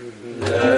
Let